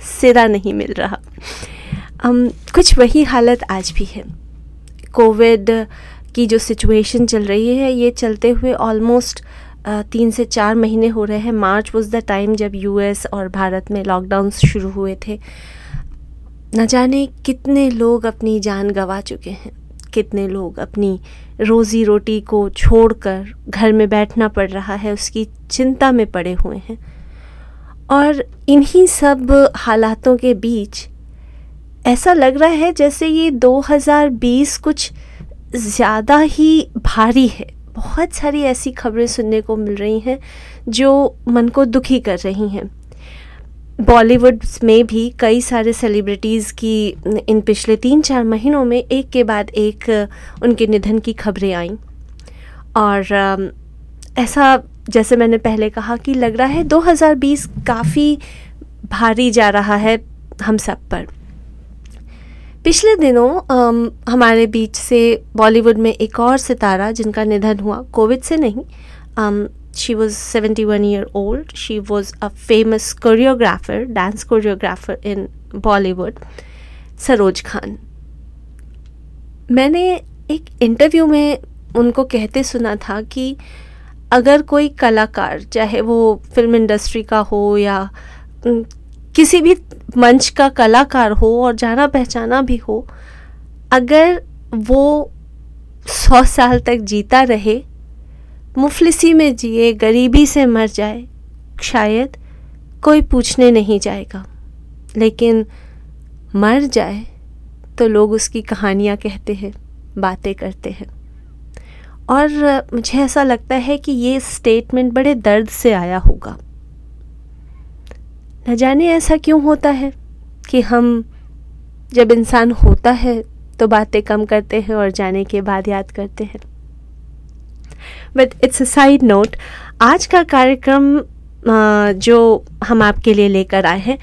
सिरा नहीं मिल रहा। um, कुछ वही हालत आज भी है। कोविड की जो सिचुएशन चल रही है ये चलते हुए ऑलमोस्ट तीन से चार महीने हो रहे हैं। मार्च वॉज़ द टाइम जब यूएस और भारत में लॉकडाउन शुरू हुए थे। न जाने कितने लोग अपनी जान गंवा चुके हैं। कितने लोग अपनी रोज़ी रोटी को छोड़कर घर में बैठना पड़ रहा है उसकी चिंता में पड़े हुए हैं। और इन्हीं सब हालातों के बीच ऐसा लग रहा है जैसे ये 2020 कुछ ज़्यादा ही भारी है। बहुत सारी ऐसी खबरें सुनने को मिल रही हैं जो मन को दुखी कर रही हैं। बॉलीवुड में भी कई सारे सेलिब्रिटीज़ की इन पिछले तीन चार महीनों में एक के बाद एक उनके निधन की खबरें आईं। और ऐसा जैसे मैंने पहले कहा कि लग रहा है 2020 काफ़ी भारी जा रहा है हम सब पर। पिछले दिनों हमारे बीच से बॉलीवुड में एक और सितारा जिनका निधन हुआ, कोविड से नहीं she was seventy one year old she was a famous choreographer dance choreographer in Bollywood Saroj Khan. मैंने एक इंटरव्यू में उनको कहते सुना था कि अगर कोई कलाकार, चाहे वो फ़िल्म इंडस्ट्री का हो या किसी भी मंच का कलाकार हो और जाना पहचाना भी हो, अगर वो सौ साल तक जीता रहे, मुफलिसी में जिए, गरीबी से मर जाए, शायद कोई पूछने नहीं जाएगा। लेकिन मर जाए तो लोग उसकी कहानियाँ कहते हैं, बातें करते हैं। और मुझे ऐसा लगता है कि ये स्टेटमेंट बड़े दर्द से आया होगा। न जाने ऐसा क्यों होता है कि हम जब इंसान होता है तो बातें कम करते हैं और जाने के बाद याद करते हैं। But it's a side note आज का कार्यक्रम जो हम आपके लिए लेकर आए हैं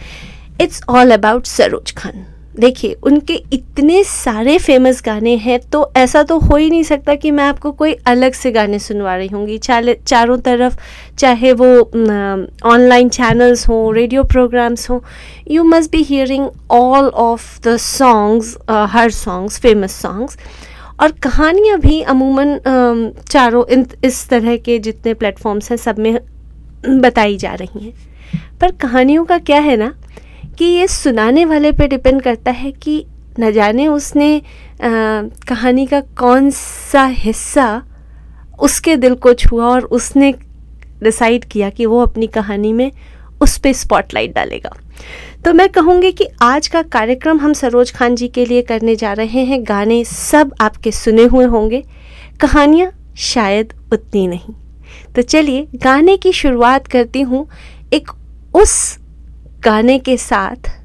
it's all about Saroj Khan. देखिए, उनके इतने सारे फ़ेमस गाने हैं तो ऐसा तो हो ही नहीं सकता कि मैं आपको कोई अलग से गाने सुनवा रही होंगी। चारों तरफ़ चाहे वो ऑनलाइन चैनल्स हों रेडियो प्रोग्राम्स हों you must be hearing all of the songs her songs famous songs और कहानियाँ भी अमूमन चारों इन, इस तरह के जितने प्लेटफॉर्म्स हैं, सब में बताई जा रही हैं। पर कहानियों का क्या है ना कि ये सुनाने वाले पे डिपेंड करता है कि न जाने उसने आ, कहानी का कौन सा हिस्सा उसके दिल को छुआ और उसने डिसाइड किया कि वो अपनी कहानी में उस पर स्पॉटलाइट डालेगा। तो मैं कहूँगी कि आज का कार्यक्रम हम सरोज खान जी के लिए करने जा रहे हैं। गाने सब आपके सुने हुए होंगे। कहानियाँ शायद उतनी नहीं। तो चलिए गाने की शुरुआत करती हूँ। एक उस गाने के साथ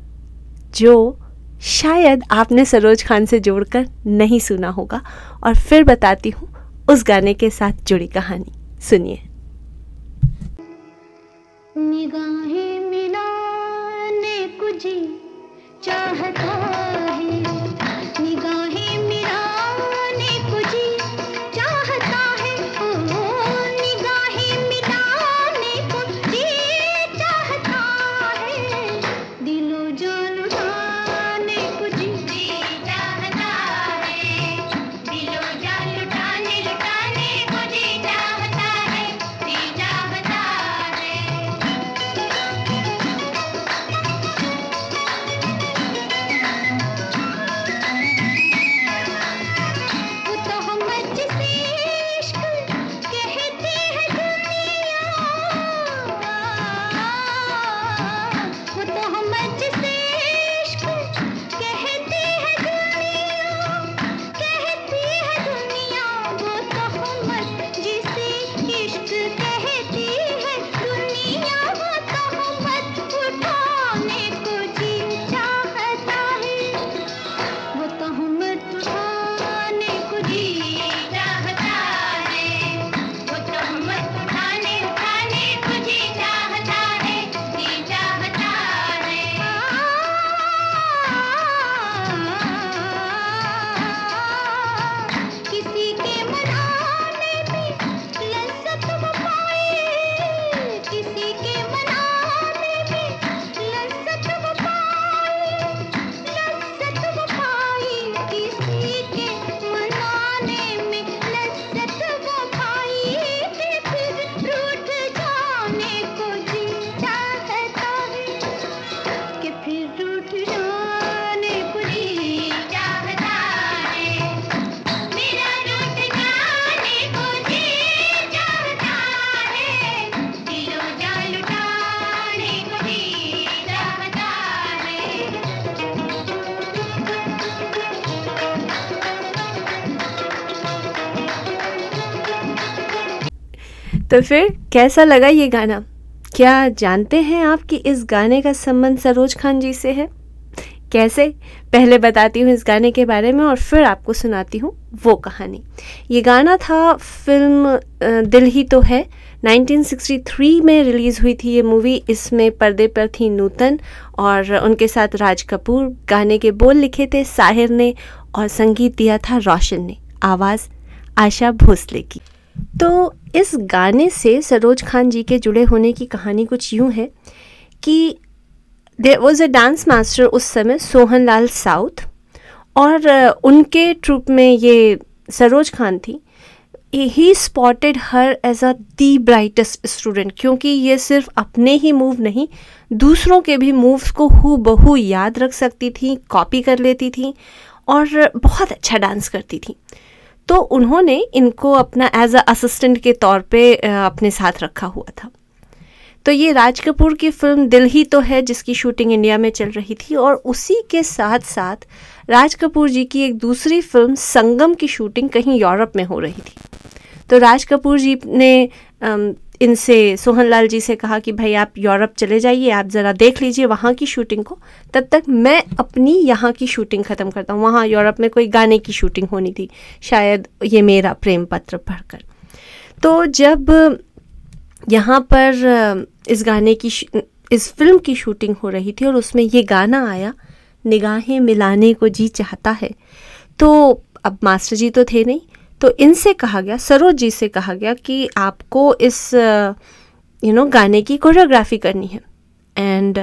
जो शायद आपने सरोज खान से जोड़कर नहीं सुना होगा। और फिर बताती हूँ उस गाने के साथ जुड़ी कहानी। सुनिए। निगाहें मिलाने कुछ चाहता तो फिर कैसा लगा ये गाना? क्या जानते हैं आप कि इस गाने का संबंध सरोज खान जी से है? कैसे? पहले बताती हूँ इस गाने के बारे में और फिर आपको सुनाती हूँ वो कहानी। ये गाना था, फ़िल्म दिल ही तो है। 1963 में रिलीज़ हुई थी ये मूवी। इसमें पर्दे पर थी नूतन और उनके साथ राज कपूर। गाने के बोल लिखे थे साहिर ने और संगीत दिया था रोशन ने। आवाज़ आशा भोसले की। तो इस गाने से सरोज खान जी के जुड़े होने की कहानी कुछ यूँ है कि there was a dance master उस समय सोहन लाल साउथ, और उनके ट्रूप में ये सरोज खान थी। He spotted her as a the brightest student क्योंकि ये सिर्फ़ अपने ही मूव नहीं, दूसरों के भी मूव्स को हु बहू याद रख सकती थी कॉपी कर लेती थी, और बहुत अच्छा डांस करती थी। तो उन्होंने इनको अपना एज असिस्टेंट के तौर पे अपने साथ रखा हुआ था। तो ये राज कपूर की फ़िल्म दिल ही तो है, जिसकी शूटिंग इंडिया में चल रही थी, और उसी के साथ साथ राज कपूर जी की एक दूसरी फ़िल्म, संगम की शूटिंग कहीं यूरोप में हो रही थी। तो राज कपूर जी ने इनसे सोहन लाल जी से कहा कि भाई आप यूरोप चले जाइए, आप ज़रा देख लीजिए वहाँ की शूटिंग को। तब तक मैं अपनी यहाँ की शूटिंग ख़त्म करता हूँ। वहाँ यूरोप में कोई गाने की शूटिंग होनी थी, शायद ये मेरा प्रेम पत्र पढ़कर। तो जब यहाँ पर इस गाने की इस फ़िल्म की शूटिंग हो रही थी और उसमें ये गाना आया, निगाहें मिलाने को जी चाहता है तो अब मास्टर जी तो थे नहीं। तो इनसे कहा गया, सरोज जी से कहा गया कि आपको इस यू नो गाने की कोरियोग्राफी करनी है। And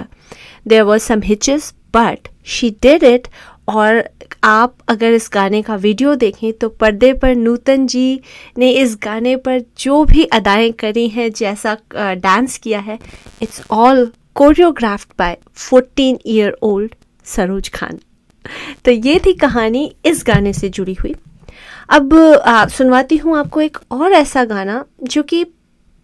there was some hitches but she did it और आप अगर इस गाने का वीडियो देखें तो पर्दे पर नूतन जी ने इस गाने पर जो भी अदाएँ करी हैं, जैसा डांस किया है it's all choreographed by 14 year old Saroj Khan. तो ये थी कहानी इस गाने से जुड़ी हुई। अब आ, सुनवाती हूँ आपको एक और ऐसा गाना जो कि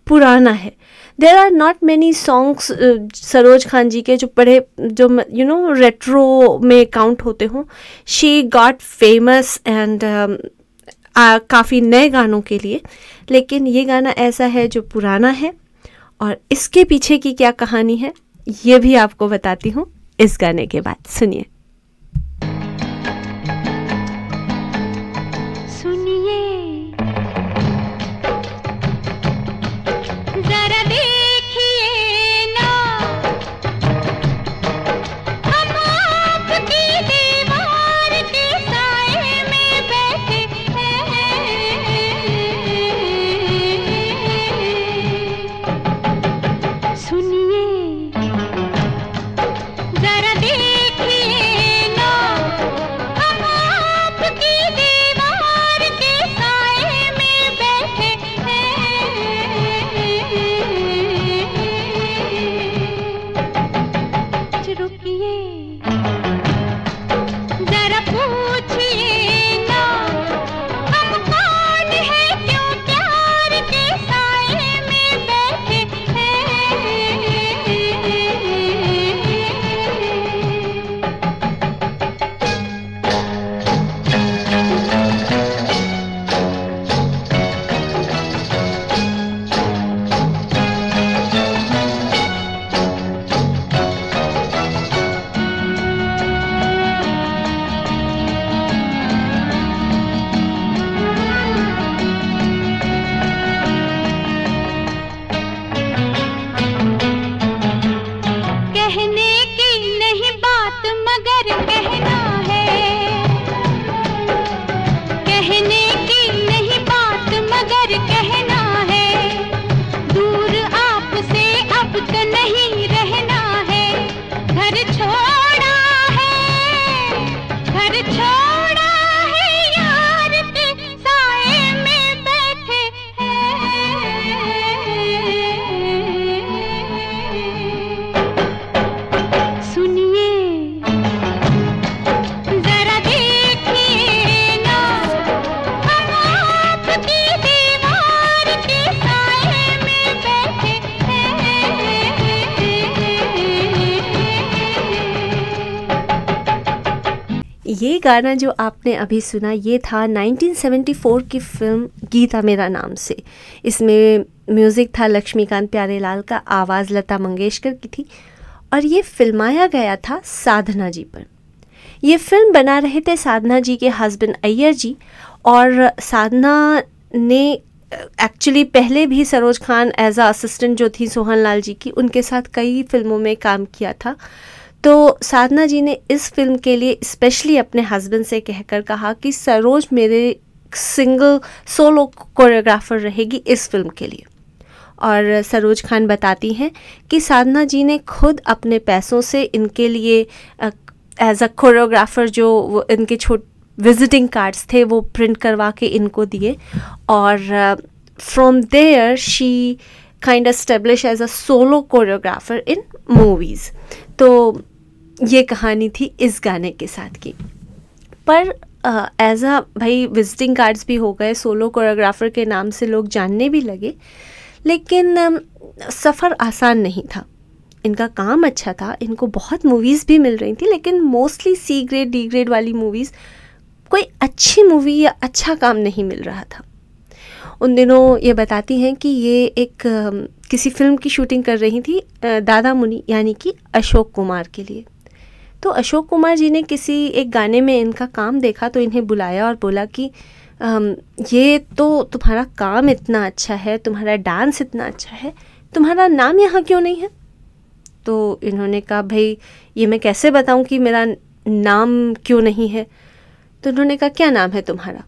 पुराना है। There are not many songs Saroj Khan ji के जो बड़े जो यू नो रेट्रो में काउंट होते हों। शी गॉट फ़ेमस एंड काफ़ी नए गानों के लिए। लेकिन ये गाना ऐसा है जो पुराना है और इसके पीछे की क्या कहानी है ये भी आपको बताती हूँ। इस गाने के बाद सुनिए। गाना जो आपने अभी सुना, ये था 1974 की फ़िल्म गीता मेरा नाम से। इसमें म्यूज़िक था लक्ष्मीकांत प्यारेलाल का, आवाज़ लता मंगेशकर की थी और ये फिल्माया गया था साधना जी पर। ये फ़िल्म बना रहे थे साधना जी के हस्बैंड अय्यर जी और साधना ने, एक्चुअली पहले भी Saroj Khan as a assistant जो थी सोहन लाल जी की, उनके साथ कई फ़िल्मों में काम किया था। तो साधना जी ने इस फ़िल्म के लिए स्पेशली अपने हस्बैंड से कहकर कहा कि, सरोज मेरे सिंगल सोलो कोरियोग्राफर रहेगी इस फ़िल्म के लिए। और सरोज खान बताती हैं कि साधना जी ने खुद अपने पैसों से इनके लिए एज अ कोरियोग्राफर जो इनके छोट विजिटिंग कार्ड्स थे वो प्रिंट करवा के इनको दिए। और from there she kind establish as a solo choreographer in movies तो ये कहानी थी इस गाने के साथ की। पर एज अ भाई विजिटिंग कार्ड्स भी हो गए सोलो कोरियोग्राफर के नाम से लोग जानने भी लगे, लेकिन सफ़र आसान नहीं था। इनका काम अच्छा था, इनको बहुत मूवीज़ भी मिल रही थी, लेकिन mostly C grade D grade वाली मूवीज़ कोई अच्छी मूवी या अच्छा काम नहीं मिल रहा था। उन दिनों ये बताती हैं कि ये एक किसी फ़िल्म की शूटिंग कर रही थी दादा मुनि, यानी कि अशोक कुमार के लिए। तो अशोक कुमार जी ने किसी एक गाने में इनका काम देखा तो इन्हें बुलाया और बोला कि ये तो तुम्हारा काम इतना अच्छा है, तुम्हारा डांस इतना अच्छा है, तुम्हारा नाम यहाँ क्यों नहीं है? तो इन्होंने कहा, भाई, ये मैं कैसे बताऊँ कि मेरा नाम क्यों नहीं है? तो उन्होंने कहा, क्या नाम है तुम्हारा?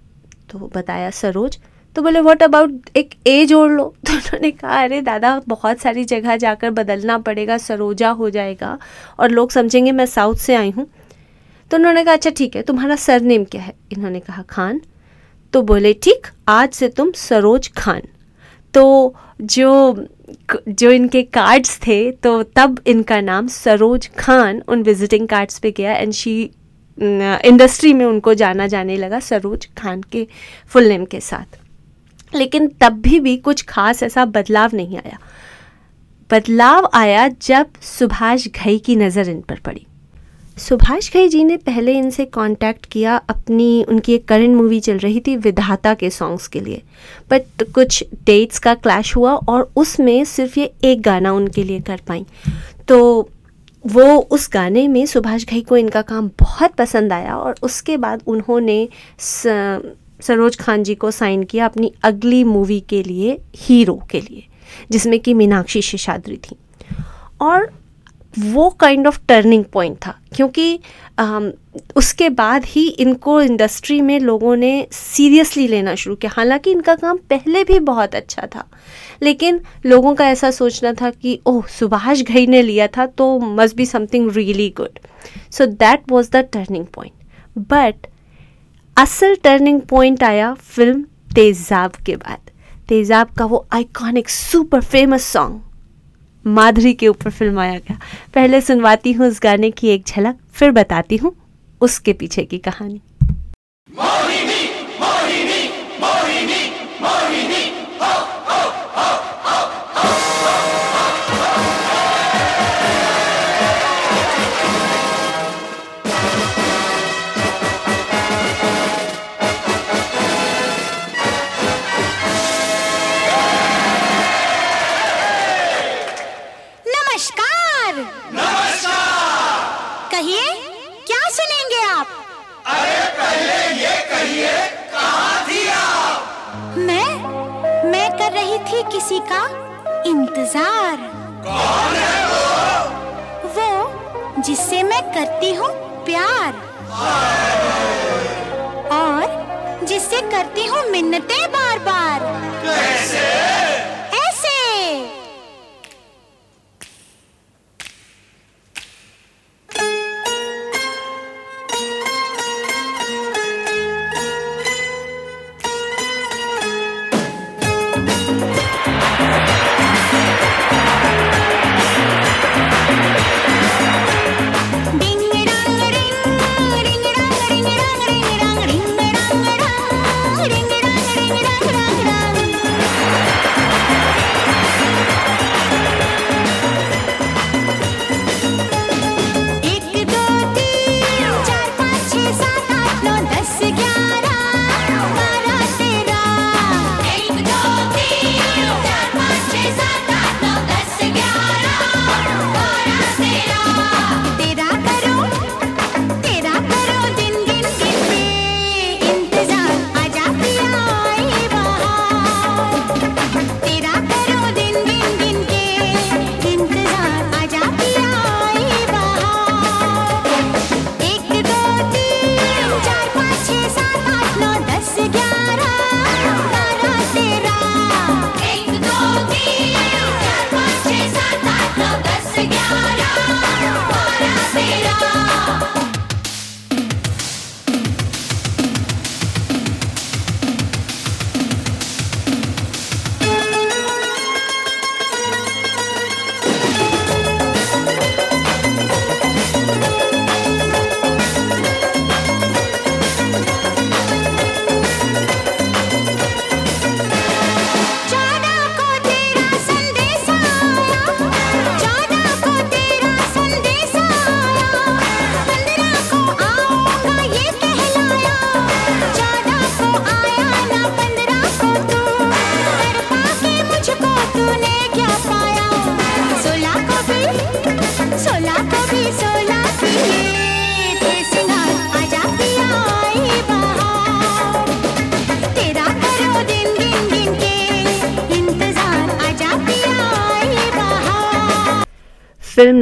तो बताया, सरोज। तो बोले व्हाट अबाउट एक ए जोड़ लो तो उन्होंने कहा, अरे दादा, बहुत सारी जगह जाकर बदलना पड़ेगा, सरोजा हो जाएगा और लोग समझेंगे मैं साउथ से आई हूँ. तो उन्होंने कहा अच्छा ठीक है, तुम्हारा सरनेम क्या है? इन्होंने कहा, खान. तो बोले, ठीक, आज से तुम सरोज खान. तो जो जो इनके कार्ड्स थे तो तब इनका नाम सरोज खान उन विजिटिंग कार्ड्स पे गया एंड शी इंडस्ट्री में उनको जाना जाने लगा सरोज खान के फुल नेम के साथ। लेकिन तब भी भी कुछ खास ऐसा बदलाव नहीं आया। बदलाव आया जब सुभाष घई की नज़र इन पर पड़ी। सुभाष घई जी ने पहले इनसे कांटेक्ट किया अपनी, उनकी एक करंट मूवी चल रही थी विधाता के सॉन्ग्स के लिए। बट कुछ डेट्स का क्लैश हुआ और उसमें सिर्फ़ ये एक गाना उनके लिए कर पाई। तो वो उस गाने में सुभाष घई को इनका काम बहुत पसंद आया और उसके बाद उन्होंने सरोज खान जी को साइन किया अपनी अगली मूवी के लिए हीरो के लिए जिसमें कि मीनाक्षी शेषाद्री थी। और वो काइंड ऑफ़ टर्निंग पॉइंट था क्योंकि आ, उसके बाद ही इनको इंडस्ट्री में लोगों ने सीरियसली लेना शुरू किया। हालाँकि इनका काम पहले भी बहुत अच्छा था लेकिन लोगों का ऐसा सोचना था कि ओह सुभाष घई ने लिया था तो must be something really good so that was the turning point but असल टर्निंग पॉइंट आया फ़िल्म तेजाब के बाद। तेजाब का वो iconic super famous song Madhuri के ऊपर फ़िल्म आया गया। पहले सुनवाती हूँ उस गाने की एक झलक, फिर बताती हूँ उसके पीछे की कहानी। किसी का इंतज़ार। कौन है वो? वो जिससे मैं करती हूँ प्यार। और जिससे करती हूँ मिन्नतें बार बार कैसे?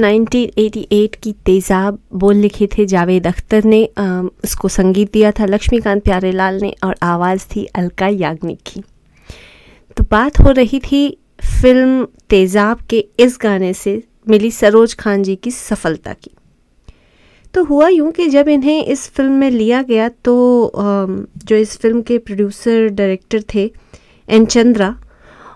1988 की तेज़ाब बोल लिखे थे जावेद अख्तर ने। उसको संगीत दिया था लक्ष्मीकांत प्यारेलाल ने और आवाज़ थी अलका याग्निक की। तो बात हो रही थी फ़िल्म तेज़ाब के इस गाने से मिली सरोज खान जी की सफलता की। तो हुआ यूँ कि जब इन्हें इस फ़िल्म में लिया गया तो जो इस फ़िल्म के प्रोड्यूसर, डायरेक्टर थे एन चंद्रा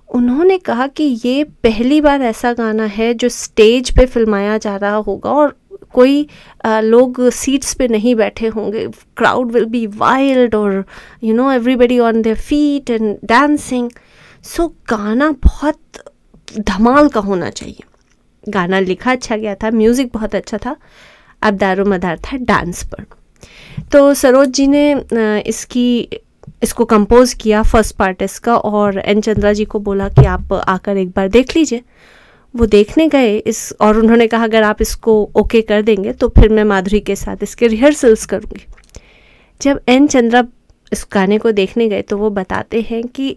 उन्होंने कहा कि ये पहली बार ऐसा गाना है जो स्टेज पे फिल्माया जा रहा होगा और कोई आ, लोग सीट्स पे नहीं बैठे होंगे। क्राउड विल बी वाइल्ड और you know everybody on their feet and dancing. So गाना बहुत धमाल का होना चाहिए। गाना लिखा अच्छा गया था म्यूज़िक बहुत अच्छा था। अब दारो मदार था डांस पर। तो सरोज जी ने इसकी इसको कंपोज किया फ़र्स्ट पार्ट इसका और एन चंद्रा जी को बोला कि आप आकर एक बार देख लीजिए। वो देखने गए इस और उन्होंने कहा, अगर आप इसको ओके कर देंगे तो फिर मैं माधुरी के साथ इसके रिहर्सल्स करूँगी। जब एन चंद्रा इस गाने को देखने गए तो वो बताते हैं कि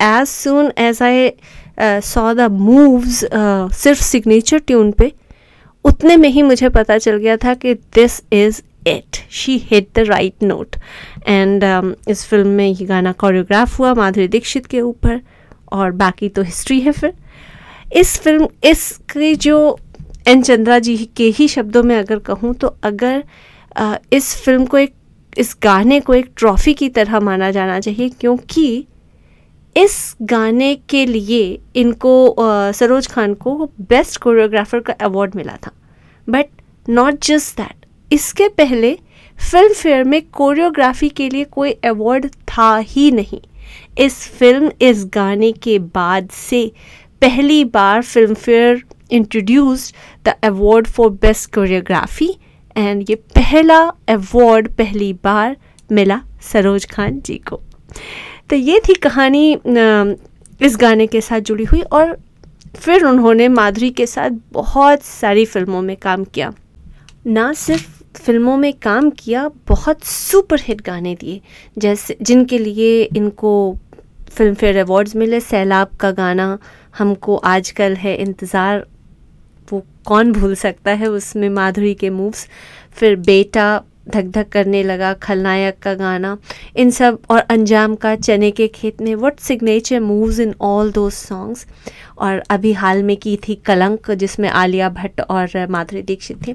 as soon as I saw the moves सिर्फ़ सिग्नेचर ट्यून पे, उतने में ही मुझे पता चल गया था कि this is it she hit the right note and इस फ़िल्म में ये गाना कोरियोग्राफ हुआ माधुरी दीक्षित के ऊपर और बाकी तो हिस्ट्री है फिर। इस फ़िल्म इसके जो एन चंद्रा जी के ही शब्दों में अगर कहूँ तो अगर uh, इस फ़िल्म को एक इस गाने को एक ट्रॉफ़ी की तरह माना जाना चाहिए क्योंकि इस गाने के लिए इनको uh, सरोज खान को बेस्ट कोरियोग्राफर का अवार्ड मिला था। बट नॉट जस्ट दैट इसके पहले फ़िल्म फेयर में कोरियोग्राफी के लिए कोई अवार्ड था ही नहीं। इस फ़िल्म इस गाने के बाद से पहली बार Filmfare introduced the award for best choreography and ये पहला अवार्ड पहली बार मिला सरोज खान जी को। तो ये थी कहानी इस गाने के साथ जुड़ी हुई और फिर उन्होंने माधुरी के साथ बहुत सारी फ़िल्मों में काम किया। ना सिर्फ़ फ़िल्मों में काम किया, बहुत सुपर हिट गाने दिए। जैसे, जिनके लिए इनको फ़िल्म फेयर अवार्ड्स मिले, सैलाब का गाना, हमको आजकल है इंतज़ार, वो कौन भूल सकता है उसमें माधुरी के मूव्स फिर बेटा धक धक करने लगा, खलनायक का गाना। इन सब, और अंजाम का चने के खेत में what signature moves in all दो सॉन्ग्स और अभी हाल में की थी कलंक, जिसमें आलिया भट्ट और माधुरी दीक्षित थे।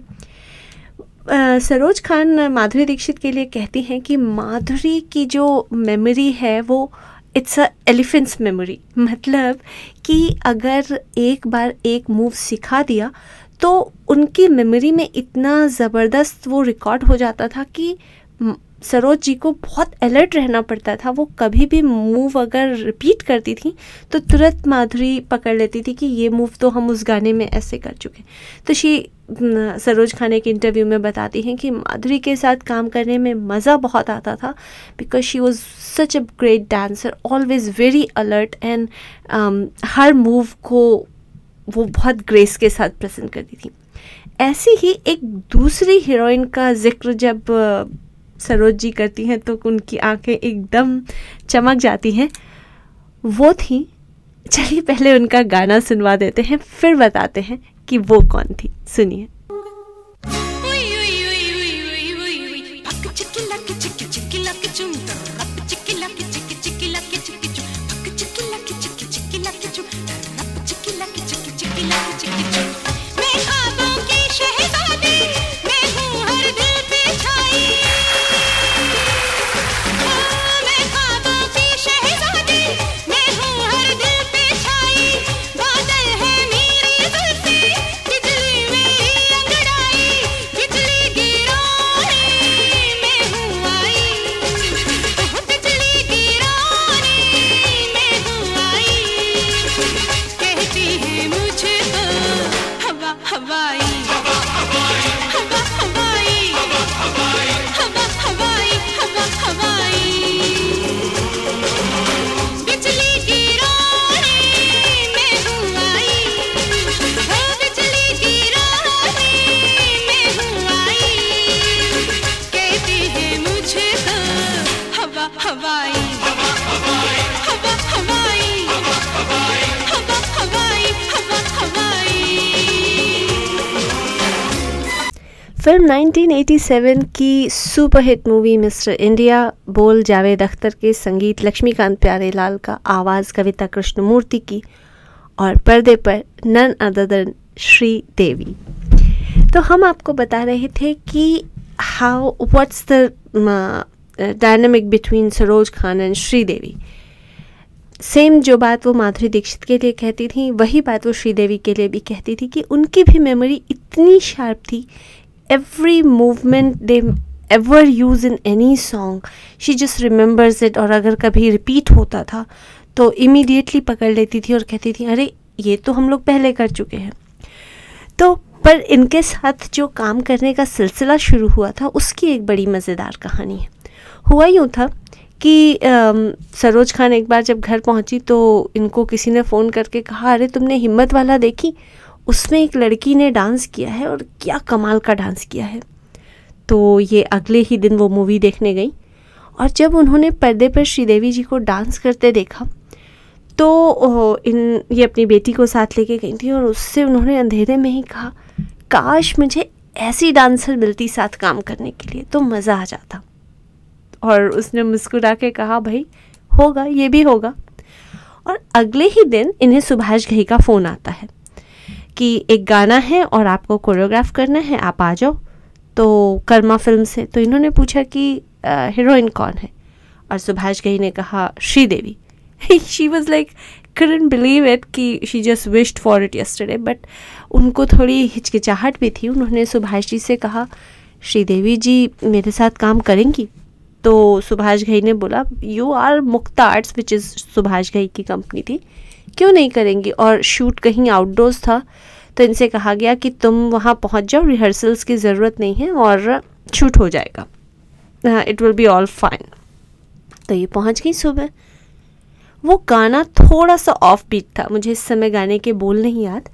सरोज खान माधुरी दीक्षित के लिए कहती हैं कि माधुरी की जो मेमोरी है वो इट्स अ एलिफेंट्स मेमोरी मतलब कि अगर एक बार एक मूव सिखा दिया तो उनकी मेमोरी में इतना ज़बरदस्त वो रिकॉर्ड हो जाता था कि सरोज जी को बहुत अलर्ट रहना पड़ता था। वो कभी भी मूव अगर रिपीट करती थी तो तुरंत माधुरी पकड़ लेती थी कि ये मूव तो हम उस गाने में ऐसे कर चुके तो शी सरोज खान एक इंटरव्यू में बताती हैं कि माधुरी के साथ काम करने में मज़ा बहुत आता था because she was such a great dancer always very alert and her move को वो बहुत ग्रेस के साथ प्रेजेंट करती थी। ऐसी ही एक दूसरी हीरोइन का ज़िक्र जब सरोज जी करती हैं तो उनकी आँखें एकदम चमक जाती हैं। वो थी, चलिए पहले उनका गाना सुनवा देते हैं, फिर बताते हैं कि वो कौन थी। सुनिए। Thank you. फ़िल्म 1987 की सुपरहिट मूवी मिस्टर इंडिया, बोल जावेद अख्तर के संगीत, लक्ष्मीकांत प्यारेलाल का आवाज़, कविता कृष्णमूर्ति की और पर्दे पर नन अदर श्री देवी। तो हम आपको बता रहे थे कि how what's the dynamic between Saroj Khan and Sridevi same जो बात वो माधुरी दीक्षित के लिए कहती थी, वही बात वो श्रीदेवी के लिए भी कहती थी कि उनकी भी मेमोरी इतनी शार्प थी every movement they ever use in any song she just remembers it और अगर कभी रिपीट होता था तो इमीडिएटली पकड़ लेती थी और कहती थी, अरे, ये तो हम लोग पहले कर चुके हैं। तो पर इनके साथ जो काम करने का सिलसिला शुरू हुआ था, उसकी एक बड़ी मज़ेदार कहानी है। हुआ यूँ था कि सरोज खान एक बार जब घर पहुँची तो इनको किसी ने फ़ोन करके कहा, अरे, तुमने हिम्मत वाला देखी? उसमें एक लड़की ने डांस किया है और क्या कमाल का डांस किया है। तो ये अगले ही दिन वो मूवी देखने गई और जब उन्होंने पर्दे पर श्रीदेवी जी को डांस करते देखा तो इन, ये अपनी बेटी को साथ लेके गई थी और उससे उन्होंने अंधेरे में ही कहा, काश मुझे ऐसी डांसर मिलती साथ काम करने के लिए तो मज़ा आ जाता। और उसने मुस्कुरा के कहा, भाई, होगा, ये भी होगा। और अगले ही दिन इन्हें सुभाष घई का फ़ोन आता है। कि एक गाना है और आपको कोरियोग्राफ करना है, आप आ जाओ। तो कर्मा फ़िल्म से तो इन्होंने पूछा कि हीरोइन कौन है? और सुभाष घई ने कहा, Sridevi. She was like couldn't believe it कि she just wished for it yesterday. But उनको थोड़ी हिचकिचाहट भी थी। उन्होंने सुभाष जी से कहा, श्रीदेवी जी, मेरे साथ काम करेंगी? तो सुभाष घई ने बोला you are Mukta Arts which is Subhash Ghai की कंपनी थी। क्यों नहीं करेंगी? और शूट कहीं आउटडोर्स था तो इनसे कहा गया कि तुम वहाँ पहुँच जाओ रिहर्सल्स की ज़रूरत नहीं है और शूट हो जाएगा। It will be all fine तो ये पहुँच गई सुबह। वो गाना थोड़ा सा ऑफ़ बीट था, मुझे इस समय गाने के बोल नहीं याद।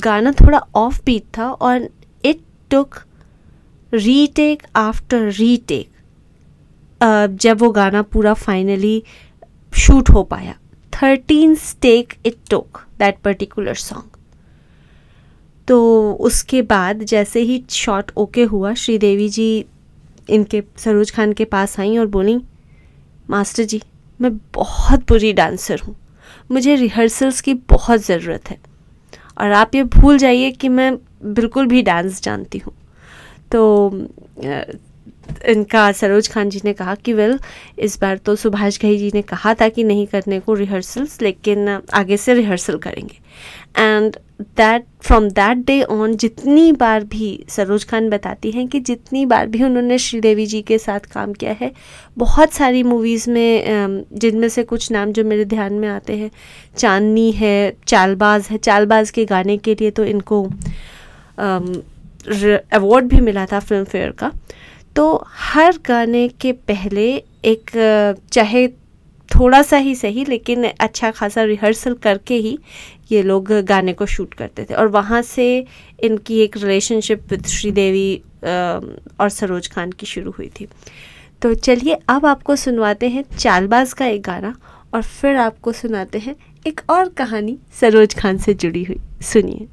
गाना थोड़ा ऑफ़ बीट था और it took retake after retake जब वो गाना पूरा फाइनली शूट हो पाया। Thirteen stake it took that particular song तो उसके बाद जैसे ही शॉट ओके हुआ, श्रीदेवी जी इनके, सरोज खान के पास आई और बोली, मास्टर जी, मैं बहुत बुरी डांसर हूँ। मुझे रिहर्सल्स की बहुत ज़रूरत है। और आप ये भूल जाइए कि मैं बिल्कुल भी डांस जानती हूँ। तो इनका सरोज खान जी ने कहा कि वेल इस बार तो सुभाष घई जी ने कहा था कि नहीं करने को रिहर्सल्स लेकिन आगे से रिहर्सल करेंगे. And that from that day on जितनी बार भी सरोज खान बताती हैं कि जितनी बार भी उन्होंने श्रीदेवी जी के साथ काम किया है, बहुत सारी मूवीज़ में जिनमें से कुछ नाम जो मेरे ध्यान में आते हैं, चांदनी है, चालबाज है, चालबाज के गाने के लिए तो इनको अवार्ड भी मिला था फ़िल्म फेयर का। तो हर गाने के पहले एक, चाहे थोड़ा सा ही सही, लेकिन अच्छा खासा रिहर्सल करके ही ये लोग गाने को शूट करते थे। और वहाँ से इनकी एक रिलेशनशिप विद श्रीदेवी और सरोज खान की शुरू हुई थी। तो चलिए, अब आपको सुनवाते हैं चालबाज का एक गाना, और फिर आपको सुनाते हैं एक और कहानी सरोज खान से जुड़ी हुई। सुनिए।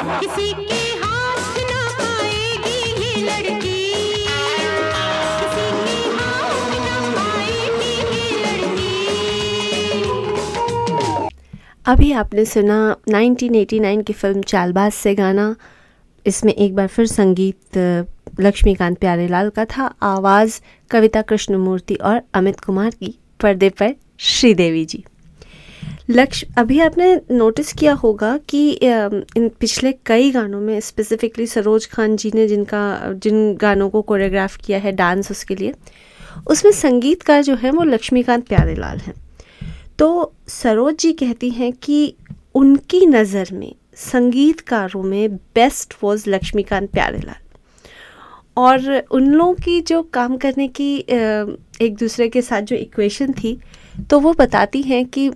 अभी आपने सुना 1989 की फ़िल्म चालबाज से गाना। इसमें एक बार फिर संगीत, लक्ष्मीकांत प्यारेलाल का था। आवाज़ कविता कृष्णमूर्ति और अमित कुमार की। पर्दे पर श्रीदेवी जी। लक्ष्य, अभी आपने नोटिस किया होगा कि इन पिछले कई गानों में स्पेसिफिकली सरोज खान जी ने जिनका, जिन गानों को कोरियोग्राफ किया है डांस उसके लिए, उसमें संगीतकार जो है वो लक्ष्मीकांत प्यारेलाल हैं। तो सरोज जी कहती हैं कि उनकी नज़र में, संगीतकारों में बेस्ट वॉज़ लक्ष्मीकांत प्यारेलाल। और उन लोगों की जो काम करने की एक दूसरे के साथ जो इक्वेशन थी तो वो बताती हैं कि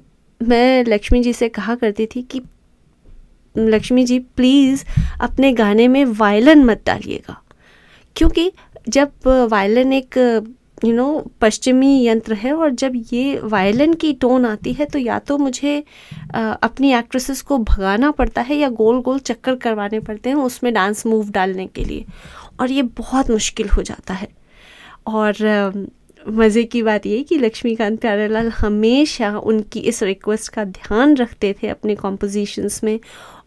मैं लक्ष्मी जी से कहा करती थी कि लक्ष्मी जी प्लीज़ अपने गाने में वायलन मत डालिएगा। क्योंकि जब वायलन एक यू नो पश्चिमी यंत्र है और जब ये वायलिन की टोन आती है तो या तो मुझे आ, अपनी एक्ट्रेसेस को भगाना पड़ता है या गोल गोल चक्कर करवाने पड़ते हैं उसमें डांस मूव डालने के लिए। और ये बहुत मुश्किल हो जाता है। और मज़े की बात ये कि लक्ष्मीकांत प्यारेलाल हमेशा उनकी इस रिक्वेस्ट का ध्यान रखते थे अपने कॉम्पोजिशंस में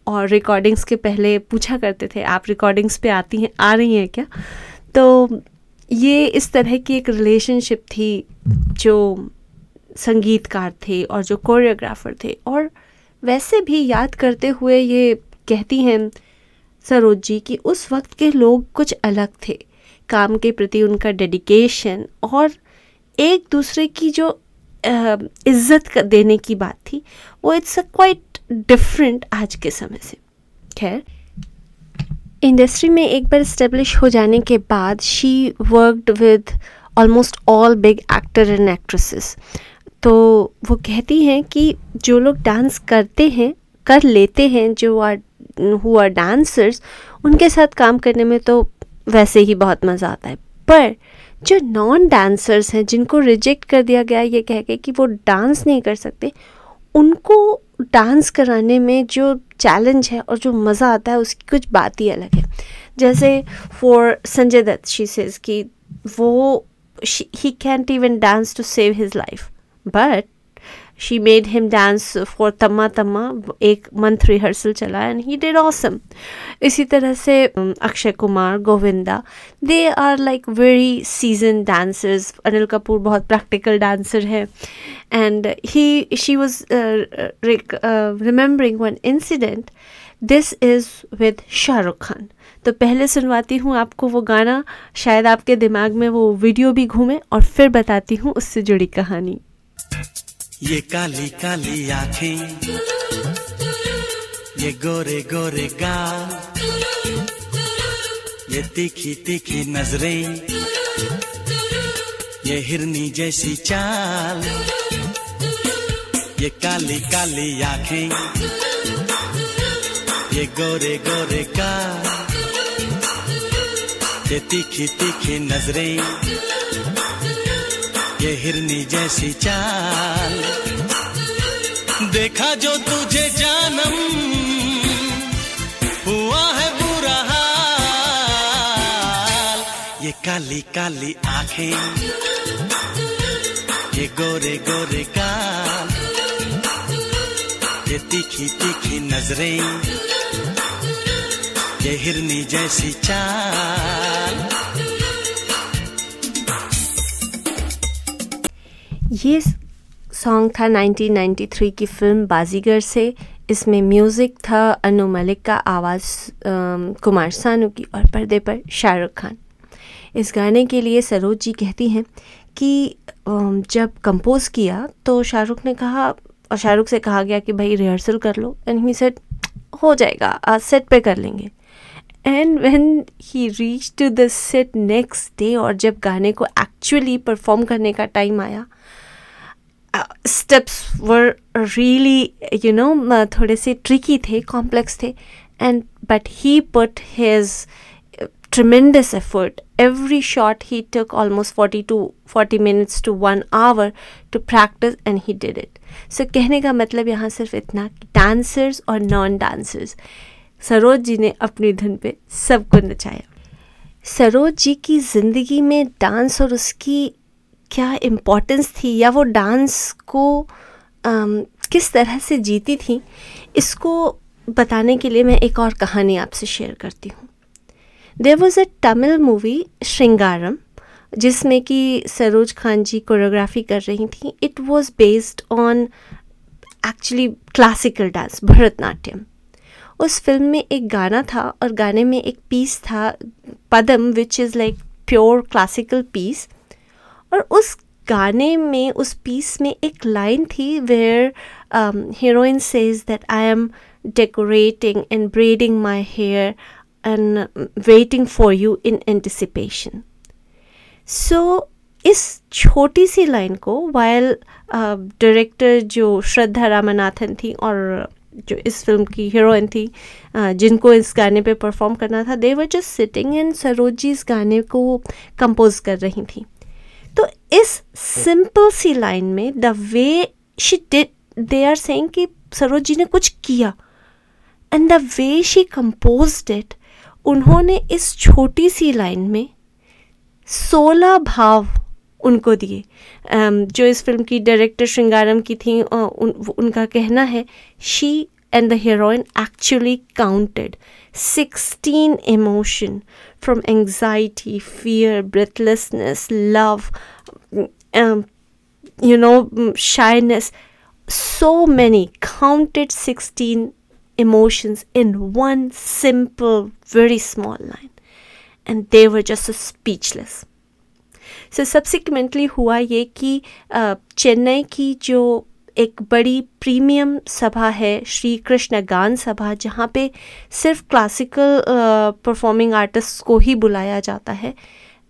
और रिकॉर्डिंग्स के पहले पूछा करते थे, आप रिकॉर्डिंग्स पे आती हैं, आ रही हैं क्या? तो ये इस तरह की एक रिलेशनशिप थी जो संगीतकार थे और जो कोरियोग्राफर थे। और वैसे भी याद करते हुए ये कहती हैं सरोज जी कि उस वक्त के लोग कुछ अलग थे। काम के प्रति उनका डेडिकेशन और एक दूसरे की जो इज़्ज़त देने की बात थी, वो इट्स अ क्वाइट डिफरेंट आज के समय से। खैर इंडस्ट्री में एक बार इस्टेब्लिश हो जाने के बाद she worked with almost all big actor and actresses तो वो कहती हैं कि जो लोग डांस करते हैं, कर लेते हैं, जो आर हु आर डांसर्स उनके साथ काम करने में तो वैसे ही बहुत मज़ा आता है। पर जो नॉन डांसर्स हैं, जिनको रिजेक्ट कर दिया गया ये कह के कि वो डांस नहीं कर सकते, उनको डांस कराने में जो चैलेंज है और जो मज़ा आता है, उसकी कुछ बात ही अलग है। जैसे for Sanjay Dutt she says कि वो he can't even dance to save his life but she made him dance for Tamma Tamma एक मंथ रिहर्सल चला एंड ही डिड ऑसम इसी तरह से Akshay Kumar, Govinda they are like very seasoned dancers Anil Kapoor बहुत practical dancer है. And he she was remembering one incident this is with Shahrukh Khan तो पहले सुनवाती हूँ आपको वो गाना, शायद आपके दिमाग में वो वीडियो भी घूमे और फिर बताती हूँ उससे जुड़ी कहानी. ये काली काली आँखें, ये गोरे गोरे गाल, ये तीखी तीखी नज़रें, ये हिरनी जैसी चाल, ये काली काली आँखें, ये गोरे गोरे गाल, ये तीखी तीखी नज़रें। ये हिरनी जैसी चाल। देखा जो तुझे जानम, हुआ है बुरा हाल। ये काली काली आँखें, ये गोरे गोरे काल ये तीखी तीखी नज़रें, ये हिरनी जैसी चाल। ये सॉन्ग था 1993 की फ़िल्म बाजीगर से। इसमें म्यूज़िक था अनु मलिक का आवाज़ कुमार सानू की और पर्दे पर शाहरुख खान। इस गाने के लिए सरोज जी कहती हैं कि जब कंपोज़ किया तो शाहरुख ने कहा, और शाहरुख से कहा गया कि भाई रिहर्सल कर लो। एंड ही सेट हो जाएगा, आज सेट पे कर लेंगे। And when he reach to the set next day और जब गाने को एक्चुअली परफॉर्म करने का टाइम आया steps were really you know थोड़े से ट्रिकी थे कॉम्प्लेक्स थे and but he put his tremendous effort. Every shot he took almost 40 to 40 minutes to one hour to practice and he did it. So, कहने का मतलब यहाँ सिर्फ़ इतना डांसर्स और नॉन डांसर्स सरोज जी ने अपनी धुन पे सबको नचाया। सरोज जी की ज़िंदगी में डांस और उसकी क्या इम्पोर्टेंस थी या वो डांस को um, किस तरह से जीती थी इसको बताने के लिए मैं एक और कहानी आपसे शेयर करती हूँ। There was a Tamil movie Sringaram जिसमें कि सरोज खान जी कोरियोग्राफी कर रही थी। It was based on actually classical dance Bharatanatyam. उस फ़िल्म में एक गाना था और गाने में एक पीस था padam which is like pure classical piece और उस गाने में, उस पीस में एक लाइन थी where heroine says that I am decorating and braiding my hair and waiting for you in anticipation so इस छोटी सी लाइन को वायल डायरेक्टर जो श्रद्धा रामनाथन थी और जो इस फ़िल्म की हीरोइन थी जिनको इस गाने पे परफॉर्म करना था they were just sitting and Saroj इस गाने को कंपोज कर रही थी। तो इस सिंपल सी लाइन में the way she did they are saying कि सरोज जी ने कुछ किया। And the way she composed it उन्होंने इस छोटी सी लाइन में सोलह भाव उनको दिए जो इस फ़िल्म की डायरेक्टर श्रृंगारम की थी उन, उनका कहना है she and the heroine actually counted sixteen emotion from anxiety fear breathlessness love know shyness so many counted 16 emotions in one simple, very small line. And they were just speechless. So subsequently हुआ ये कि चेन्नई की जो एक बड़ी premium सभा है श्री कृष्ण गान सभा, जहाँ पे सिर्फ़ क्लासिकल परफॉर्मिंग आर्टिस्ट को ही बुलाया जाता है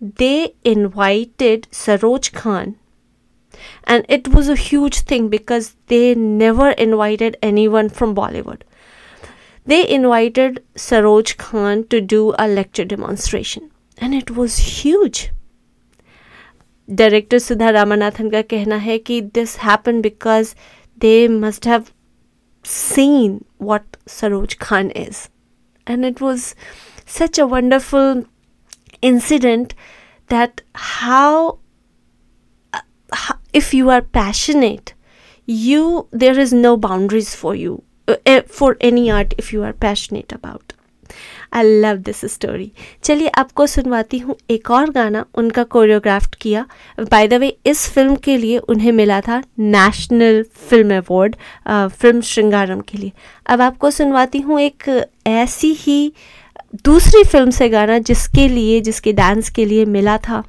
they invited Saroj Khan. And it was a huge thing because they never invited anyone from Bollywood they invited Saroj Khan to do a lecture demonstration and it was huge Director Sudha Ramanathan ka kehna hai ki this happened because they must have seen what Saroj Khan is. And it was such a wonderful incident that how uh, if you are passionate you there is no boundaries for you uh, eh, for any art if you are passionate about I love this story चलिए आपको सुनवाती हूँ एक और गाना उनका choreographed किया। By the way इस film के लिए उन्हें मिला था national film award film Sringaram के लिए। अब आपको सुनवाती हूँ एक ऐसी ही दूसरी फ़िल्म से गाना जिसके लिए, जिसके डांस के लिए मिला था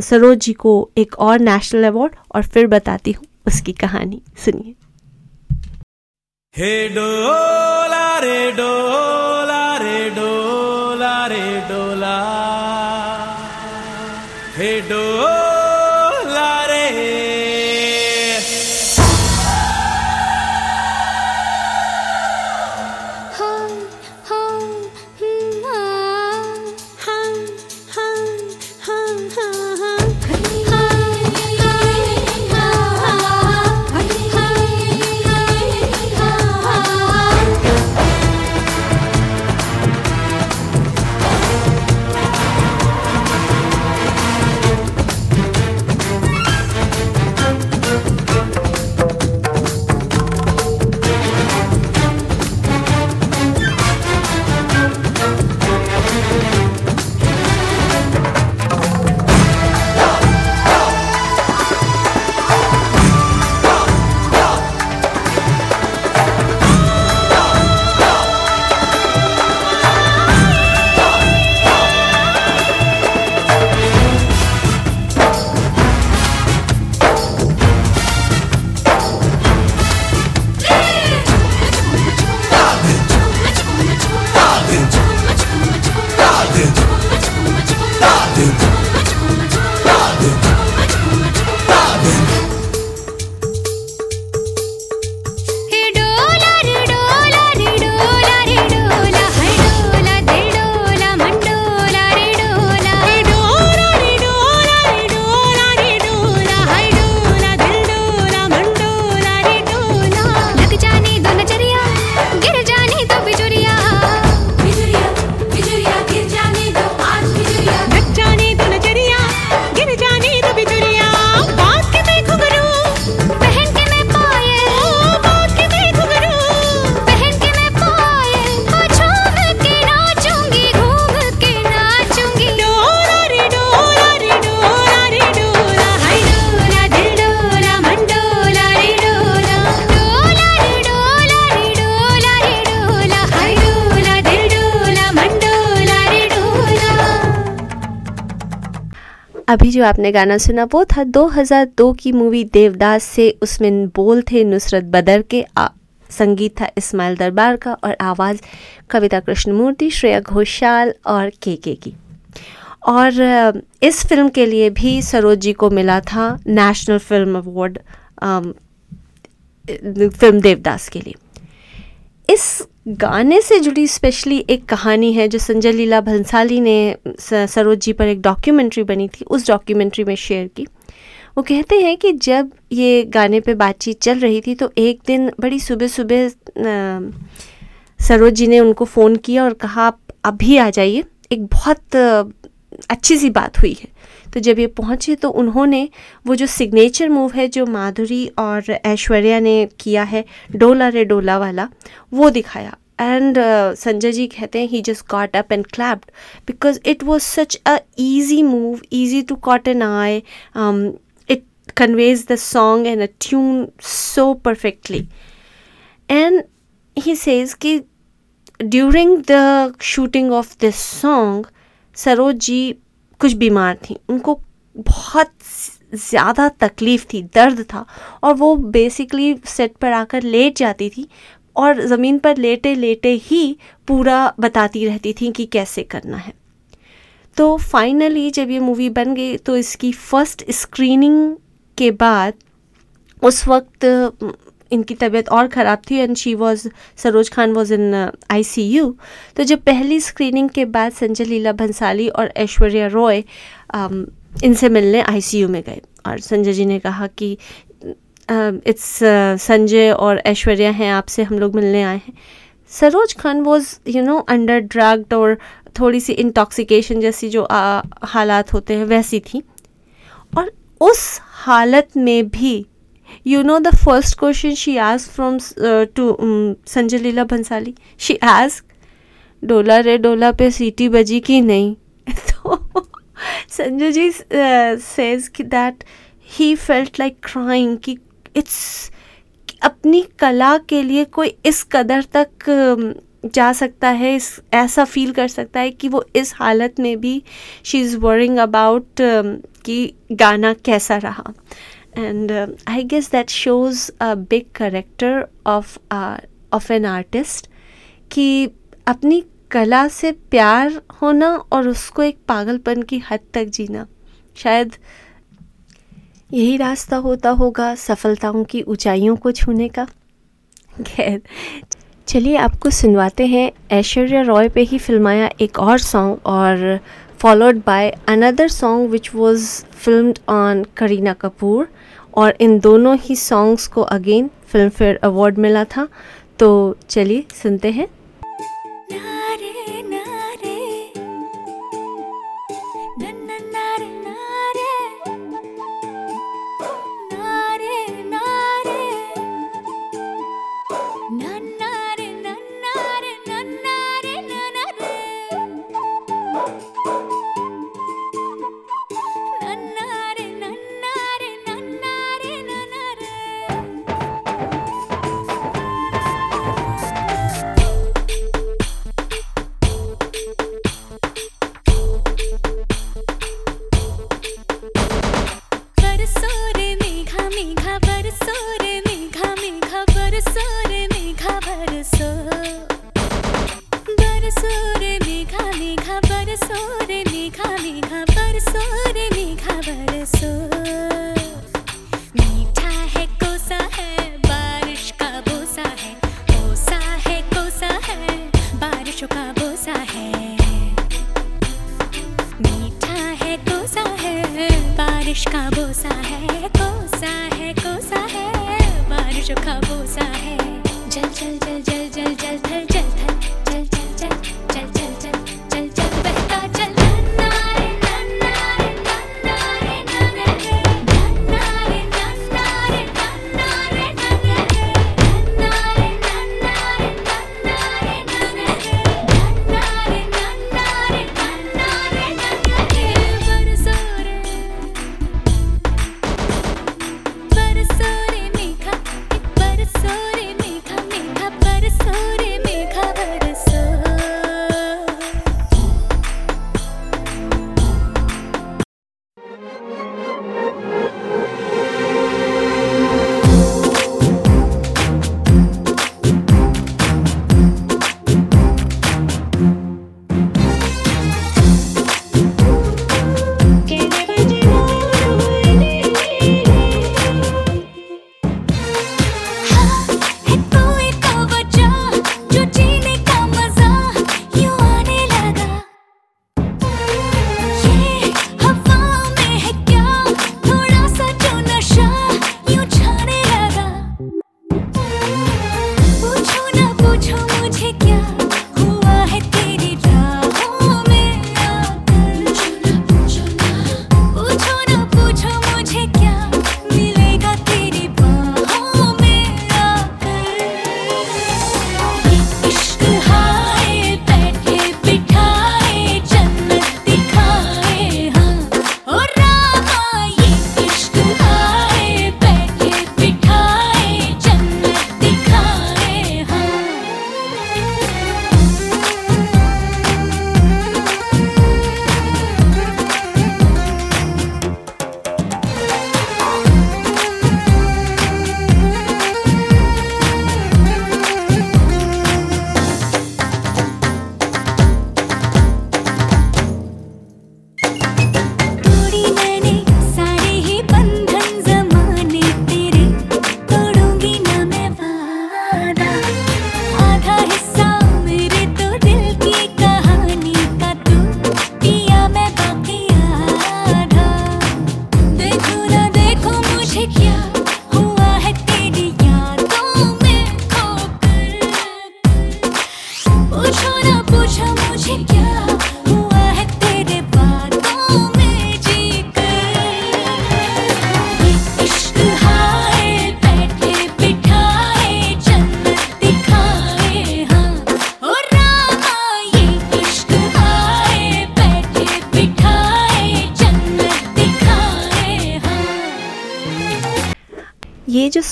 सरोज जी को एक और नेशनल अवार्ड और फिर बताती हूँ उसकी कहानी। सुनिए। हे डोला रे डोला जो आपने गाना सुना वो था 2002 की मूवी देवदास से उसमें बोल थे नुसरत बदर के। आ, संगीत था इस्माइल दरबार का और आवाज़ कविता कृष्णमूर्ति श्रेया घोषाल और के के। की और इस फ़िल्म के लिए भी सरोज जी को मिला था national film award film Devdas के लिए। इस गाने से जुड़ी स्पेशली एक कहानी है जो संजय लीला भंसाली ने सरोज जी पर एक डॉक्यूमेंट्री बनी थी, उस डॉक्यूमेंट्री में शेयर की। वो कहते हैं कि जब ये गाने पे बातचीत चल रही थी तो एक दिन बड़ी सुबह सुबह सरोज जी ने उनको फ़ोन किया और कहा, आप अभी आ जाइए, एक बहुत अच्छी सी बात हुई है। तो जब ये पहुँचे तो उन्होंने वो जो सिग्नेचर मूव है जो माधुरी और ऐश्वर्या ने किया है, डोला रे डोला वाला, वो दिखाया। एंड संजय जी कहते हैं he just got up and clapped because it was such a easy move easy to caught an eye it conveys the song and a tune so perfectly and he says कि during the shooting of this song Saroj ji कुछ बीमार थी। उनको बहुत ज़्यादा तकलीफ़ थी, दर्द था और वो बेसिकली सेट पर आकर लेट जाती थी और ज़मीन पर लेटे लेटे ही पूरा बताती रहती थी कि कैसे करना है। तो फाइनली जब ये मूवी बन गई तो इसकी फ़र्स्ट स्क्रीनिंग के बाद उस वक्त इनकी तबीयत और ख़राब थी and she was Saroj Khan was in ICU तो जब पहली स्क्रीनिंग के बाद संजय लीला भंसाली और ऐश्वर्या रॉय um, इनसे मिलने आईसीयू में गए। और संजय जी ने कहा कि इट्स uh, संजय और ऐश्वर्या हैं आपसे हम लोग मिलने आए हैं। Saroj Khan was you know under drugged और थोड़ी सी इंटॉक्सिकेशन जैसी जो आ, हालात होते हैं वैसी थी। और उस हालत में भी you know the first question she asked from to um, Sanjay Leela Bhansali she asked डोला रे डोला पे सीटी बजी कि नहीं तो Sanjay ji says that he felt like crying कि इट्स अपनी कला के लिए कोई इस कदर तक जा सकता है इस ऐसा फील कर सकता है कि वो इस हालत में भी शी इज़ वरिंग अबाउट कि गाना कैसा रहा। And uh, i guess that shows a big character of uh, of an artist कि अपनी कला से प्यार होना और उसको एक पागलपन की हद तक जीना। शायद यही रास्ता होता होगा सफलताओं की ऊंचाइयों को छूने का। खैर चलिए आपको सुनवाते हैं ऐश्वर्या रॉय पे ही फिल्माया एक और सॉन्ग और followed by another song which was filmed on Kareena Kapoor. और इन दोनों ही सॉन्ग्स को अगेन फ़िल्म फेयर अवार्ड मिला था। तो चलिए सुनते हैं।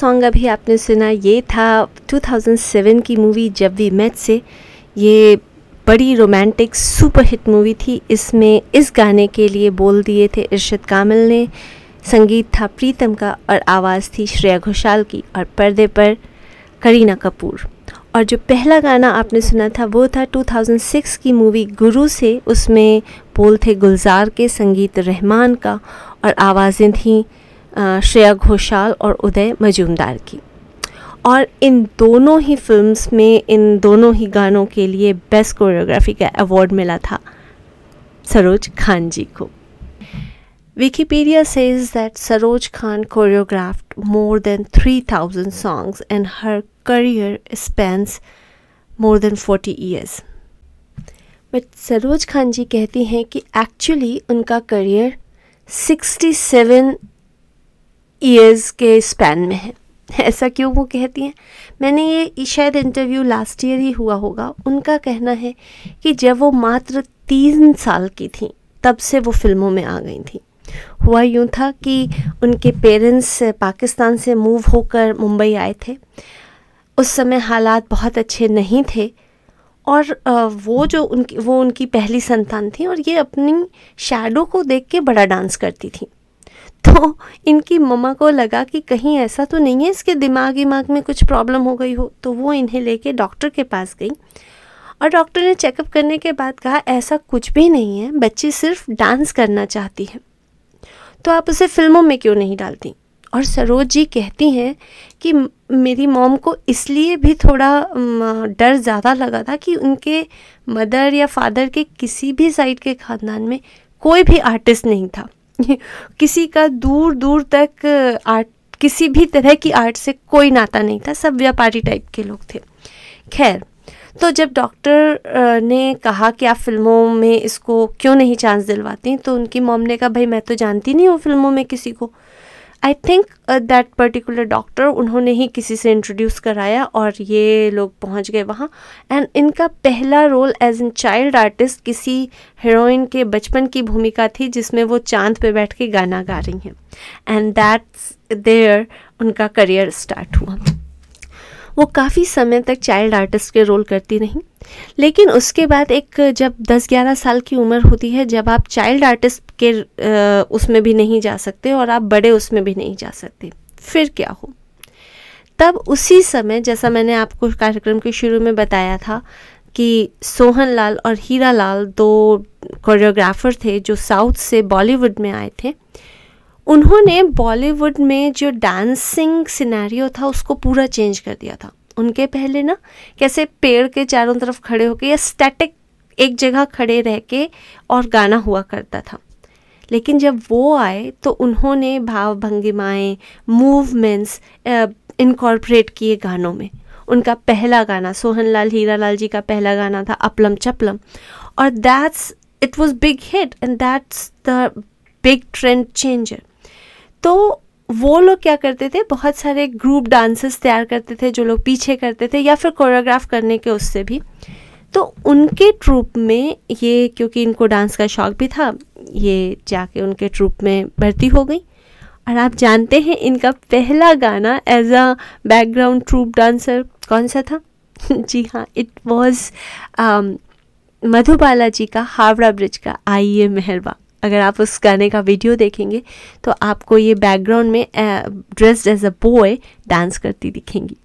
सॉन्ग अभी आपने सुना, ये था 2007 की मूवी जब वी मेट से। ये बड़ी रोमांटिक सुपर हिट मूवी थी। इसमें इस गाने के लिए बोल दिए थे इरशद कामिल ने। संगीत था प्रीतम का और आवाज़ थी श्रेया घोषाल की और पर्दे पर करीना कपूर। और जो पहला गाना आपने सुना था, वो था 2006 की मूवी गुरु से। उसमें बोल थे गुलजार के संगीत रहमान का और आवाज़ें थीं श्रेया घोषाल और उदय मजूमदार की और इन दोनों ही फिल्म्स में इन दोनों ही गानों के लिए बेस्ट कोरियोग्राफी का अवार्ड मिला था सरोज खान जी को Wikipedia Wikipedia says that Saroj Khan choreographed more than 3,000 songs and her career spans more than 40 years. But Saroj Khan ji कहती हैं कि एक्चुअली उनका करियर 67 ईयर्स के स्पैन में है। ऐसा क्यों वो कहती हैं? मैंने ये शायद इंटरव्यू लास्ट ईयर ही हुआ होगा। उनका कहना है कि जब वो मात्र तीन साल की थी, तब से वो फ़िल्मों में आ गई थी। हुआ यूँ था कि उनके पेरेंट्स पाकिस्तान से मूव होकर मुंबई आए थे। उस समय हालात बहुत अच्छे नहीं थे और वो जो उनकी वो उनकी पहली संतान थी और ये अपनी शैडो को देख के बड़ा डांस करती थी। तो इनकी मम्मा को लगा कि कहीं ऐसा तो नहीं है, इसके दिमाग दिमाग में कुछ प्रॉब्लम हो गई हो। तो वो इन्हें लेके डॉक्टर के पास गई और डॉक्टर ने चेकअप करने के बाद कहा, ऐसा कुछ भी नहीं है, बच्ची सिर्फ़ डांस करना चाहती है। तो आप उसे फ़िल्मों में क्यों नहीं डालती? और सरोज जी कहती हैं कि, मेरी मॉम को इसलिए भी थोड़ा डर ज़्यादा लगा था कि उनके मदर या फादर के किसी भी साइड के ख़ानदान में कोई भी आर्टिस्ट नहीं था। किसी का दूर दूर तक आर्ट किसी भी तरह की आर्ट से कोई नाता नहीं था, सब व्यापारी टाइप के लोग थे। खैर तो जब डॉक्टर ने कहा कि आप फ़िल्मों में इसको क्यों नहीं चांस दिलवाती तो उनकी मोम ने कहा, भाई, मैं तो जानती नहीं हूँ फ़िल्मों में किसी को। I think that particular doctor उन्होंने ही किसी से इंट्रोड्यूस कराया और ये लोग पहुँच गए वहाँ। एंड इनका पहला role as an child artist किसी हीरोइन के बचपन की भूमिका थी, जिसमें वो चाँद पे बैठ के गाना गा रही हैं। एंड दैट्स देयर उनका करियर स्टार्ट हुआ। वो काफ़ी समय तक चाइल्ड आर्टिस्ट के रोल करती रहीं। लेकिन उसके बाद एक जब 10-11 साल की उम्र होती है, जब आप चाइल्ड आर्टिस्ट के उसमें भी नहीं जा सकते और आप बड़े उसमें भी नहीं जा सकते, फिर क्या हो? तब उसी समय, जैसा मैंने आपको कार्यक्रम के शुरू में बताया था कि सोहन लाल और हीरा लाल दो कोरियोग्राफर थे जो साउथ से बॉलीवुड में आए थे। उन्होंने बॉलीवुड में जो डांसिंग सिनेरियो था, उसको पूरा चेंज कर दिया था। उनके पहले ना, कैसे पेड़ के चारों तरफ़ खड़े होकर या स्टैटिक एक जगह खड़े रह के और गाना हुआ करता था। लेकिन जब वो आए तो उन्होंने भाव भंगिमाएँ मूवमेंट्स इनकॉर्पोरेट किए गानों में। उनका पहला गाना सोहन लाल हीरा लाल जी का पहला गाना था, अपलम चपलम। और that's it was big hit and that's the big trend changer तो वो लोग क्या करते थे? बहुत सारे ग्रुप डांसेस तैयार करते थे जो लोग पीछे करते थे या फिर कोरियोग्राफ करने के उससे भी। तो उनके ट्रूप में ये, क्योंकि इनको डांस का शौक भी था, ये जाके उनके ट्रूप में भर्ती हो गई। और आप जानते हैं, इनका पहला गाना as a background troupe dancer कौन सा था? जी हाँ इट वॉज़ मधुबाला जी का हावड़ा ब्रिज का, आइए मेहरबा अगर आप उस गाने का वीडियो देखेंगे तो आपको ये बैकग्राउंड में dressed as a boy dance करती दिखेंगी।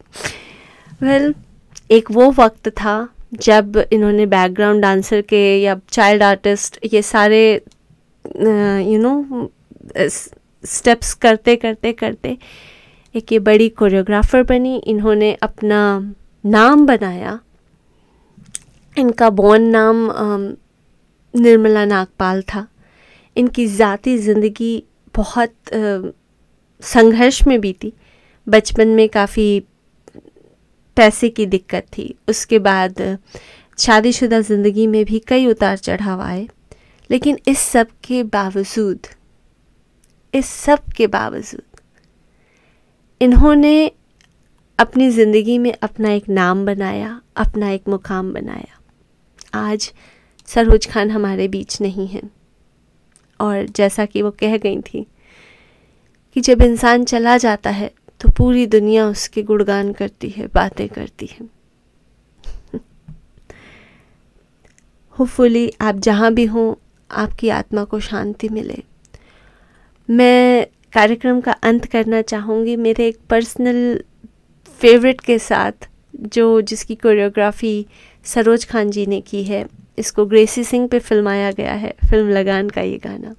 वेल well, एक वो वक्त था जब इन्होंने बैकग्राउंड डांसर के या चाइल्ड आर्टिस्ट ये सारे यू नो स्टेप्स करते करते करते एक ये बड़ी कोरियोग्राफर बनी। इन्होंने अपना नाम बनाया। इनका बॉन नाम निर्मला नागपाल था। इनकी ज़ाती ज़िंदगी बहुत संघर्ष में बीती। बचपन में काफ़ी पैसे की दिक्कत थी। उसके बाद, शादीशुदा ज़िंदगी में भी कई उतार चढ़ाव आए। लेकिन इस सब के बावजूद, इस सब के बावजूद, इन्होंने अपनी ज़िंदगी में अपना एक नाम बनाया, अपना एक मुकाम बनाया। आज सरोज खान हमारे बीच नहीं हैं। और जैसा कि वो कह गई थी कि जब इंसान चला जाता है तो पूरी दुनिया उसके गुणगान करती है, बातें करती है। होपफुली आप जहाँ भी हों, आपकी आत्मा को शांति मिले। मैं कार्यक्रम का अंत करना चाहूँगी मेरे एक पर्सनल फेवरेट के साथ, जो जिसकी कोरियोग्राफी सरोज खान जी ने की है। इसको ग्रेसी सिंह पे फिल्माया गया है फ़िल्म लगान का ये गाना।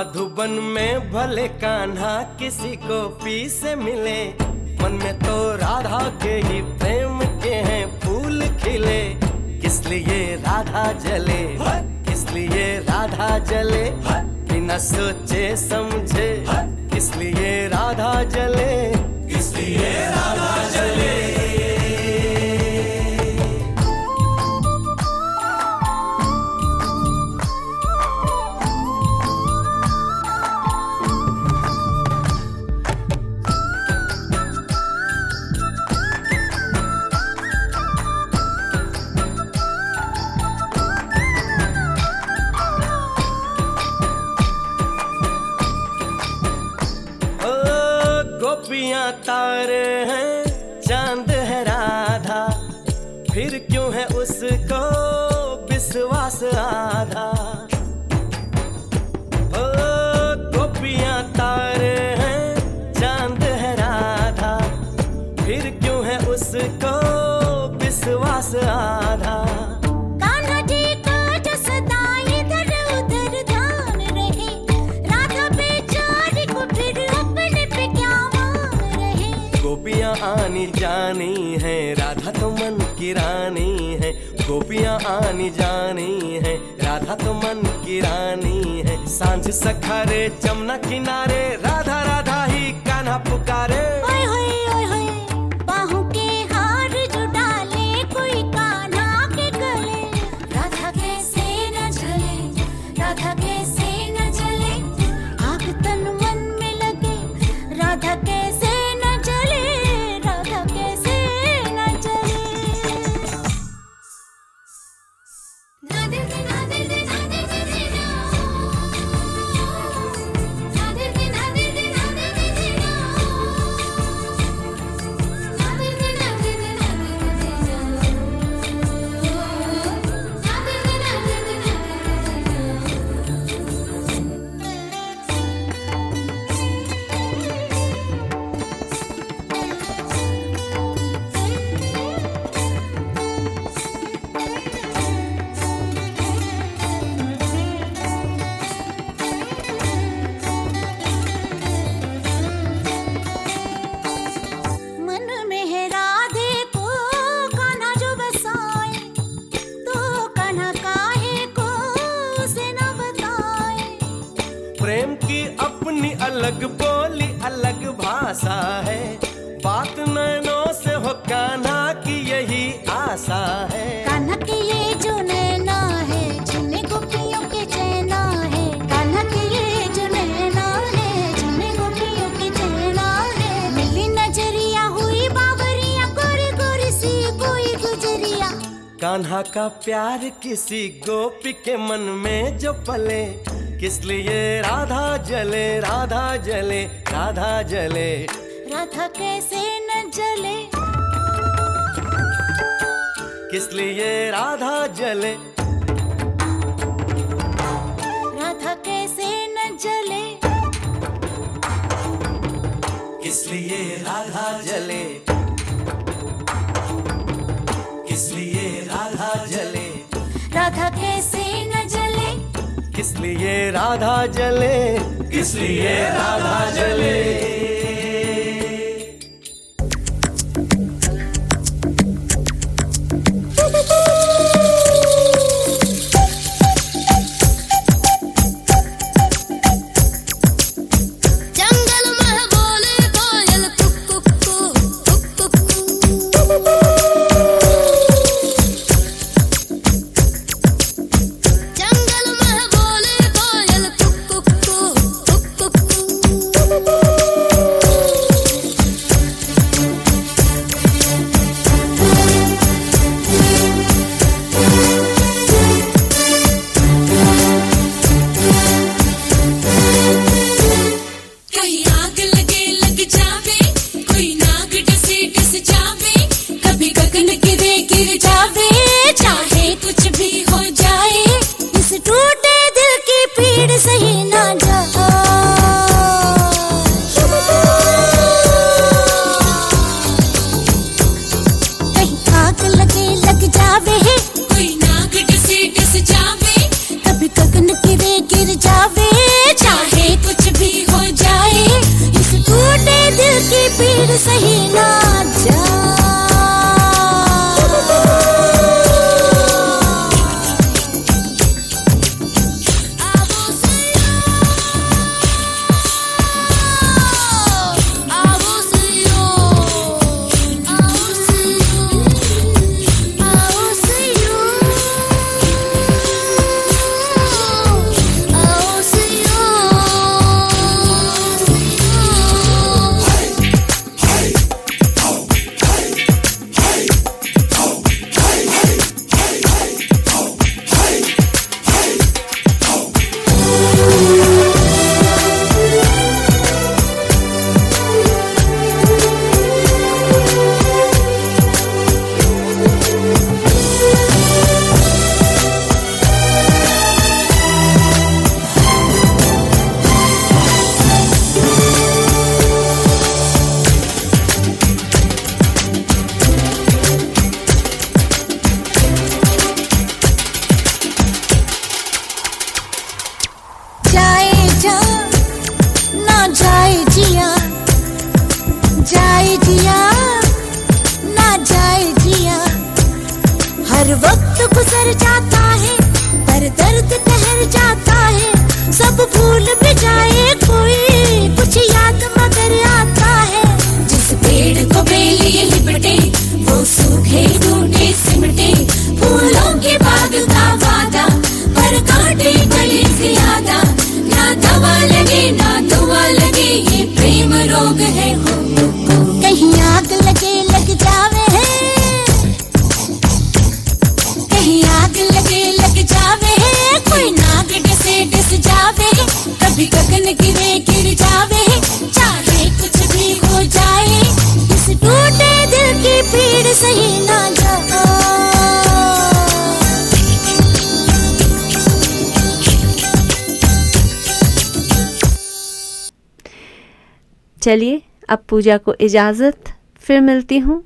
मधुबन में भले कान्हा किसी को पी से मिले, मन में तो राधा के ही प्रेम के हैं फूल खिले। किस लिए राधा जले? किस लिए राधा जले? बिना सोचे, समझे। किस लिए राधा जले? किस लिए राधा जले? आनी जानी है, राधा तो मन की रानी है। साँझ सखारे चमना किनारे, राधा राधा ही कान्हा पुकारे। ओए ओए किसी गोपी के मन में जो पले किस लिए राधा जले राधा जले राधा जले? राधा कैसे न जले? किस लिए राधा जले? राधा कैसे न जले। किस लिए राधा जले? किस लिए राधा जले? पूजा को इजाज़त। फिर मिलती हूँ।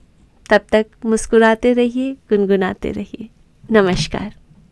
तब तक मुस्कुराते रहिए गुनगुनाते रहिए। नमस्कार।